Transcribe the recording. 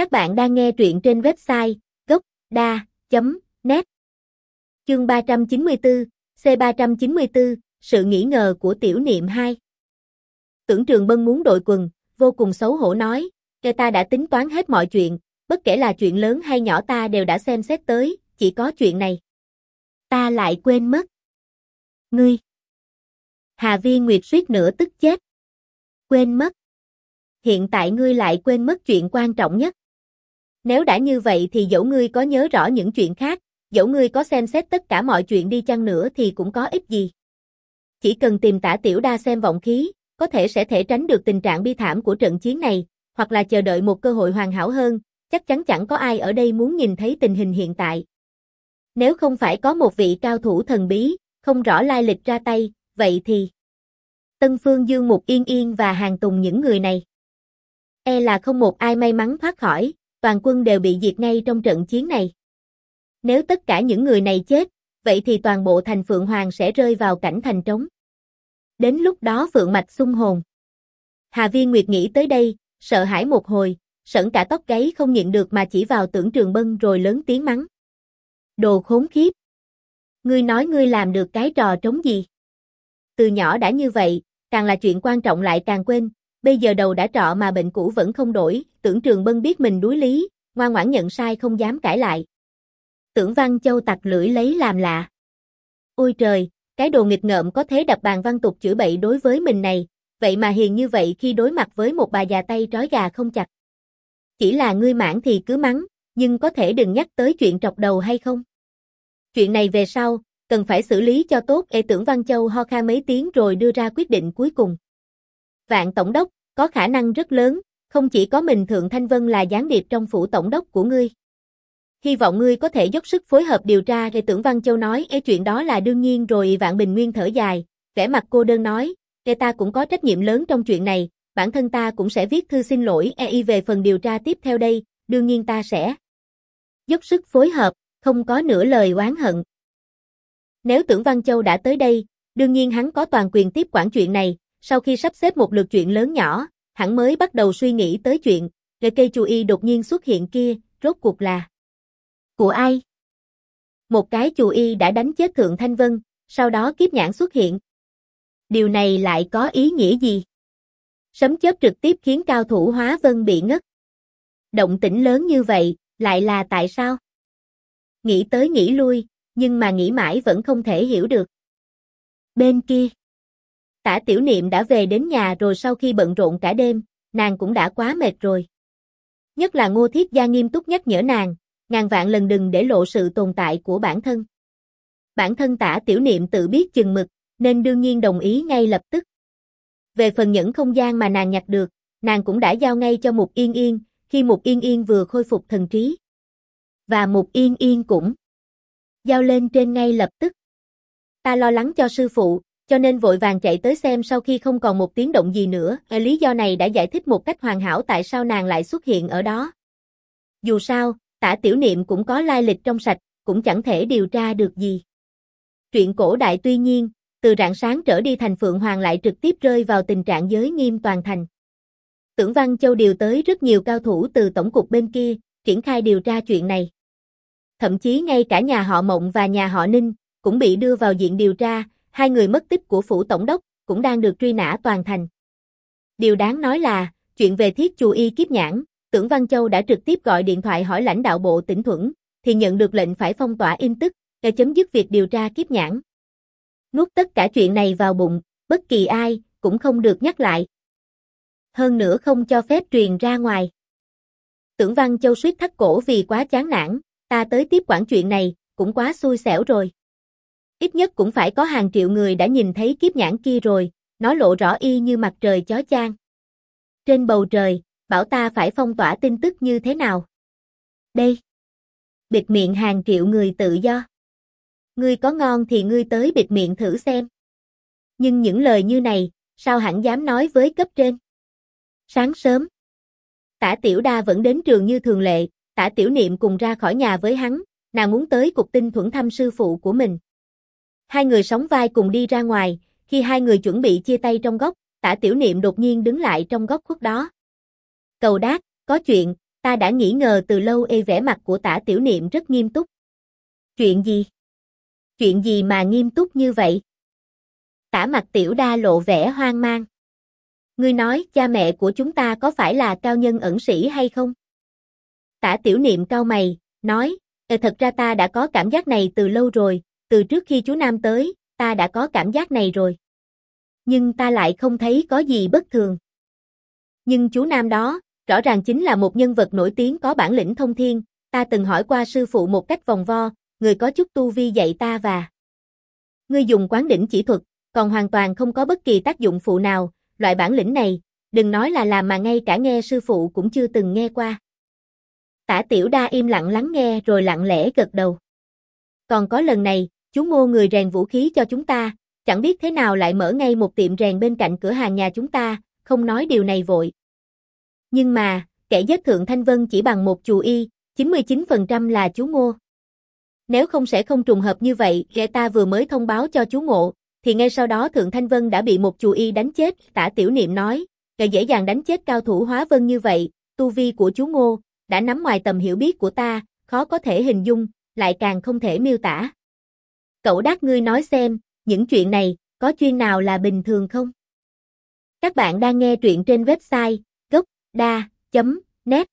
Các bạn đang nghe truyện trên website gốc.da.net Chương 394, C394, Sự nghĩ ngờ của tiểu niệm 2 Tưởng Trường Bân muốn đội quần, vô cùng xấu hổ nói, kẻ ta đã tính toán hết mọi chuyện, bất kể là chuyện lớn hay nhỏ ta đều đã xem xét tới, chỉ có chuyện này. Ta lại quên mất. Ngươi. Hà Viên Nguyệt suýt nữa tức chết. Quên mất. Hiện tại ngươi lại quên mất chuyện quan trọng nhất. Nếu đã như vậy thì dẫu ngươi có nhớ rõ những chuyện khác, dẫu ngươi có xem xét tất cả mọi chuyện đi chăng nữa thì cũng có ích gì. Chỉ cần tìm tả tiểu đa xem vọng khí, có thể sẽ thể tránh được tình trạng bi thảm của trận chiến này, hoặc là chờ đợi một cơ hội hoàn hảo hơn, chắc chắn chẳng có ai ở đây muốn nhìn thấy tình hình hiện tại. Nếu không phải có một vị cao thủ thần bí, không rõ lai lịch ra tay, vậy thì Tân Phương Dương Mục Yên Yên và Hàng Tùng những người này. E là không một ai may mắn thoát khỏi, toàn quân đều bị diệt ngay trong trận chiến này. Nếu tất cả những người này chết, vậy thì toàn bộ thành Phượng Hoàng sẽ rơi vào cảnh thành trống. Đến lúc đó Phượng Mạch xung hồn. Hà Viên Nguyệt nghĩ tới đây, sợ hãi một hồi, sẵn cả tóc gáy không nhịn được mà chỉ vào tưởng trường bân rồi lớn tiếng mắng. Đồ khốn khiếp! Ngươi nói ngươi làm được cái trò trống gì? Từ nhỏ đã như vậy, càng là chuyện quan trọng lại càng quên, bây giờ đầu đã trọ mà bệnh cũ vẫn không đổi, tưởng trường bân biết mình đuối lý, ngoan ngoãn nhận sai không dám cãi lại. Tưởng Văn Châu tặc lưỡi lấy làm lạ. Ôi trời, cái đồ nghịch ngợm có thế đập bàn văn tục chửi bậy đối với mình này, vậy mà hiền như vậy khi đối mặt với một bà già tay trói gà không chặt. Chỉ là ngươi mãn thì cứ mắng, nhưng có thể đừng nhắc tới chuyện trọc đầu hay không? Chuyện này về sau, cần phải xử lý cho tốt. Ê tưởng Văn Châu ho kha mấy tiếng rồi đưa ra quyết định cuối cùng. Vạn Tổng đốc, có khả năng rất lớn, không chỉ có mình Thượng Thanh Vân là gián điệp trong phủ Tổng đốc của ngươi. Hy vọng ngươi có thể dốc sức phối hợp điều tra. Ê tưởng Văn Châu nói, Ê chuyện đó là đương nhiên rồi Vạn Bình Nguyên thở dài, vẻ mặt cô đơn nói, Ê ta cũng có trách nhiệm lớn trong chuyện này, bản thân ta cũng sẽ viết thư xin lỗi EI về phần điều tra tiếp theo đây, đương nhiên ta sẽ dốc sức phối hợp, không có nửa lời oán hận. Nếu tưởng Văn Châu đã tới đây, đương nhiên hắn có toàn quyền tiếp quản chuyện này, sau khi sắp xếp một lượt chuyện lớn nhỏ, hắn mới bắt đầu suy nghĩ tới chuyện, rồi cây chú y đột nhiên xuất hiện kia, rốt cuộc là của ai? Một cái chú y đã đánh chết Thượng Thanh Vân, sau đó kiếp nhãn xuất hiện. Điều này lại có ý nghĩa gì? Sấm chớp trực tiếp khiến cao thủ hóa vân bị ngất. Động tĩnh lớn như vậy, lại là tại sao? Nghĩ tới nghĩ lui, nhưng mà nghĩ mãi vẫn không thể hiểu được. Bên kia, tả tiểu niệm đã về đến nhà rồi sau khi bận rộn cả đêm, nàng cũng đã quá mệt rồi. Nhất là ngô thiết gia nghiêm túc nhắc nhở nàng, ngàn vạn lần đừng để lộ sự tồn tại của bản thân. Bản thân tả tiểu niệm tự biết chừng mực, nên đương nhiên đồng ý ngay lập tức. Về phần những không gian mà nàng nhặt được, nàng cũng đã giao ngay cho Mục Yên Yên, khi Mục Yên Yên vừa khôi phục thần trí. Và Mục Yên Yên cũng giao lên trên ngay lập tức. Ta lo lắng cho sư phụ, cho nên vội vàng chạy tới xem sau khi không còn một tiếng động gì nữa, e lý do này đã giải thích một cách hoàn hảo tại sao nàng lại xuất hiện ở đó. Dù sao, tả tiểu niệm cũng có lai lịch trong sạch, cũng chẳng thể điều tra được gì. Truyện cổ đại tuy nhiên, từ rạng sáng trở đi thành Phượng Hoàng lại trực tiếp rơi vào tình trạng giới nghiêm toàn thành. Tưởng Văn Châu điều tới rất nhiều cao thủ từ tổng cục bên kia, triển khai điều tra chuyện này. Thậm chí ngay cả nhà họ Mộng và nhà họ Ninh cũng bị đưa vào diện điều tra, hai người mất tích của phủ tổng đốc cũng đang được truy nã toàn thành. Điều đáng nói là, chuyện về thiết chù y kiếp nhãn, Tưởng Văn Châu đã trực tiếp gọi điện thoại hỏi lãnh đạo bộ tỉnh Thuận, thì nhận được lệnh phải phong tỏa in tức, để chấm dứt việc điều tra kiếp nhãn. Nuốt tất cả chuyện này vào bụng, bất kỳ ai, cũng không được nhắc lại. Hơn nữa không cho phép truyền ra ngoài. Tưởng Văn Châu suýt thắt cổ vì quá chán nản, ta tới tiếp quản chuyện này, cũng quá xui xẻo rồi. Ít nhất cũng phải có hàng triệu người đã nhìn thấy kiếp nhãn kia rồi, nó lộ rõ y như mặt trời chó chang. Trên bầu trời, bảo ta phải phong tỏa tin tức như thế nào? Đây. Bịt miệng hàng triệu người tự do. Ngươi có ngon thì ngươi tới bịt miệng thử xem. Nhưng những lời như này, sao hẳn dám nói với cấp trên? Sáng sớm, tả tiểu đa vẫn đến trường như thường lệ, tả tiểu niệm cùng ra khỏi nhà với hắn, nàng muốn tới cục tinh thuẫn thăm sư phụ của mình. Hai người sóng vai cùng đi ra ngoài, khi hai người chuẩn bị chia tay trong góc, tả tiểu niệm đột nhiên đứng lại trong góc khuất đó. Cầu đát, có chuyện, ta đã nghĩ ngờ từ lâu ê vẻ mặt của tả tiểu niệm rất nghiêm túc. Chuyện gì? Chuyện gì mà nghiêm túc như vậy? Tả mặt tiểu đa lộ vẻ hoang mang. Ngươi nói cha mẹ của chúng ta có phải là cao nhân ẩn sĩ hay không? Tả tiểu niệm cao mày, nói, Ờ thật ra ta đã có cảm giác này từ lâu rồi, từ trước khi chú Nam tới, ta đã có cảm giác này rồi. Nhưng ta lại không thấy có gì bất thường. Nhưng chú Nam đó, rõ ràng chính là một nhân vật nổi tiếng có bản lĩnh thông thiên, ta từng hỏi qua sư phụ một cách vòng vo, người có chút tu vi dạy ta và ngươi dùng quán đỉnh chỉ thuật, còn hoàn toàn không có bất kỳ tác dụng phụ nào, loại bản lĩnh này, đừng nói là làm mà ngay cả nghe sư phụ cũng chưa từng nghe qua. Tả tiểu đa im lặng lắng nghe rồi lặng lẽ gật đầu. Còn có lần này, chú mua người rèn vũ khí cho chúng ta, chẳng biết thế nào lại mở ngay một tiệm rèn bên cạnh cửa hàng nhà chúng ta, không nói điều này vội. Nhưng mà, kẻ giết Thượng Thanh Vân chỉ bằng một chù y, 99% là chú Ngô. Nếu không sẽ không trùng hợp như vậy, kẻ ta vừa mới thông báo cho chú Ngộ, thì ngay sau đó Thượng Thanh Vân đã bị một chù y đánh chết, tả tiểu niệm nói, kẻ dễ dàng đánh chết cao thủ hóa vân như vậy, tu vi của chú Ngô, đã nắm ngoài tầm hiểu biết của ta, khó có thể hình dung, lại càng không thể miêu tả. Cậu đắc ngươi nói xem, những chuyện này, có chuyên nào là bình thường không? Các bạn đang nghe truyện trên website gocda.net